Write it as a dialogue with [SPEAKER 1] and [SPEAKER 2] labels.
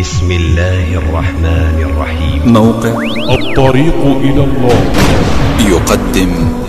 [SPEAKER 1] بسم الله الرحمن الرحيم.
[SPEAKER 2] موقع.
[SPEAKER 3] الطريق إلى الله.
[SPEAKER 2] يقدم